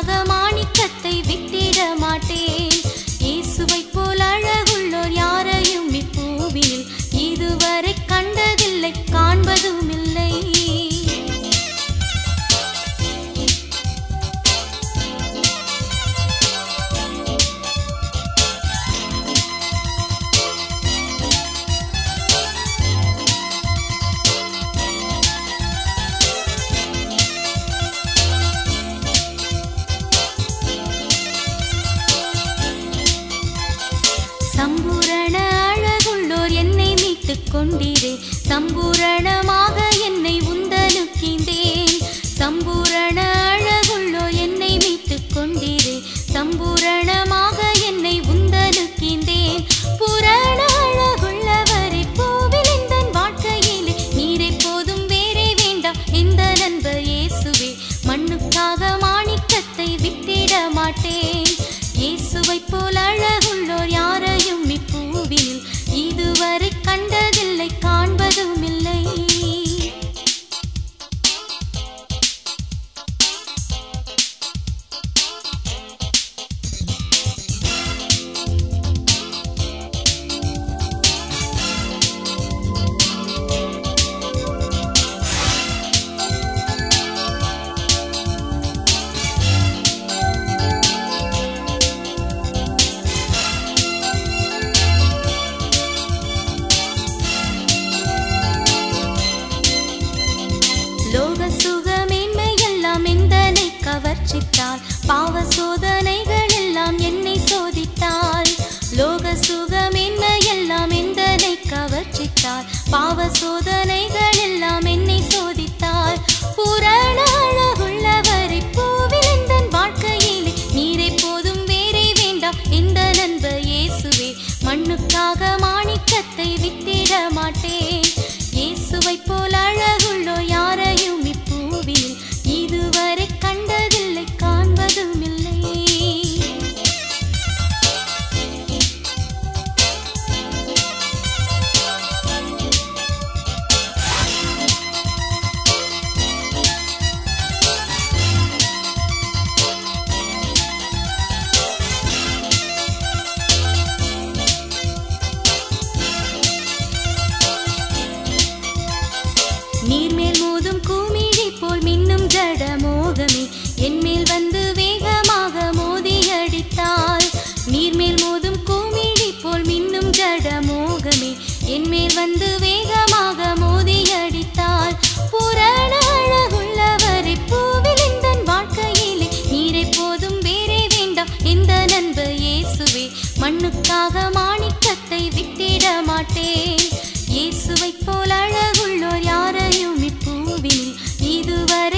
உனக்காக மாணிக்கத்தை வித்திட மாட்டேன். இயேசுவை போல் அழகுள்ளோர் யாரையும் இப்பூவில் இதுவரை கண்ட கொண்டீரே. சம்பூரணமாக என்னை உந்தனுக்கிந்தேன் சம்பூரண அழகுள்ளோ என்னை மீட்டுக் கொண்டீரே. சம்பூரணமாக என்னை உந்தனுக்கிந்தேன் புராண அழகுள்ளவரை பூவில் இந்த வாழ்க்கையில்? நீரை போதும் வேறே வேண்டாம் இந்த நண்ப இயேசுவே? மண்ணுக்காக மாணிக்கத்தை விட்டிட மாட்டேன். இயேசுவை போல் அழகு ரட்சித்தார். பாவ சோதனைகள் நீர்மேல் மோதும் கூமிழி போல் மின்னும் ஜட மோகமே என்மேல் வந்து வேகமாக மோதி அடித்தாள் நீர்மேல் மோதும் கூமிழி போல் மின்னும் ஜட மோகமே என்மேல் வந்து வேகமாக மோதி அடித்தால் புராண அழகுள்ளவரை பூவில் இந்த வாழ்க்கையிலே நீரை போதும் வேறே வேண்டாம் இந்த நண்பு இயேசுவே. மண்ணுக்காக மாணிக்கத்தை விட்டிட மாட்டேன். வினில் இதுவரை